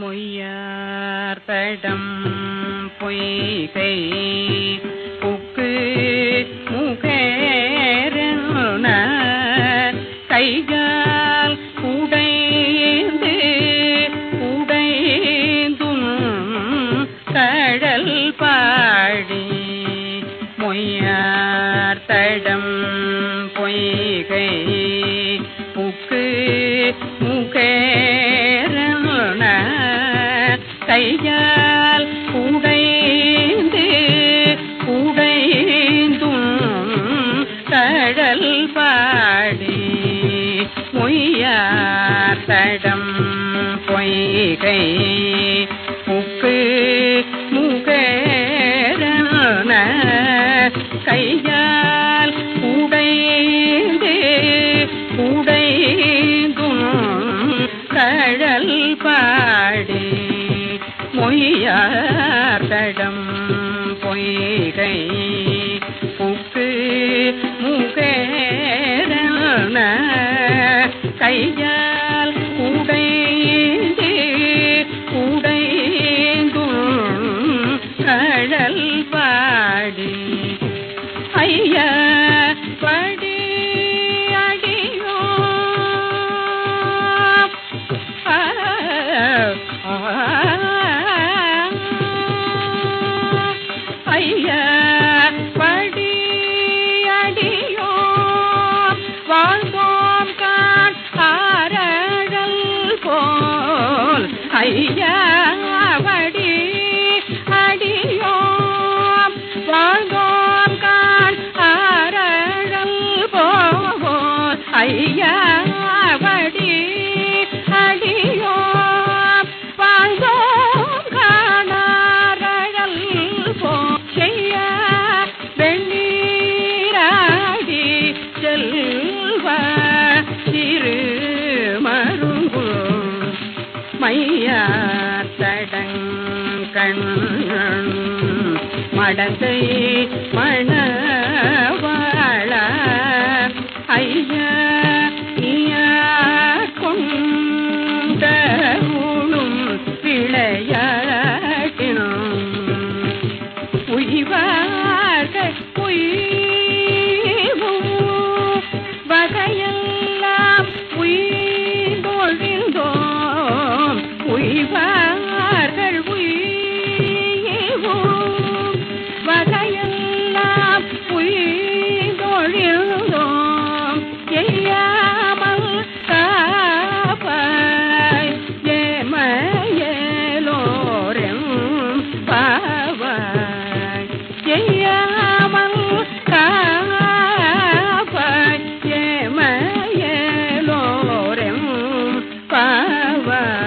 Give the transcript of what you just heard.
மொய்யார்த்தடம் பொய்கை. Book முகேரன கைகால் உடைந்து உடைந்தும் கடல் பாடி. மொய்யார்த்தடம் பொய்கை. கையால் உடைந்து உடைந்தும் கடல் பாடி மொய்யார் தடம் பொய்கை உப்பு முகரண கையால் உடைந்து உடைந்தும் கடல் பாடி மொய்யார் தடம் பொய்கை புக்கு முகேரன கையால் உடைந்து உடைந்தும் கடல் பாடி ஐயா ஐயா படி வாழ்ந்தோம் கான் ஆரழல் போல். ஐயா மண் மடத்தை மணவாழ ஐயா கொண்டூழும் விளையாட்டினும் உய்வார்கள் உய் man.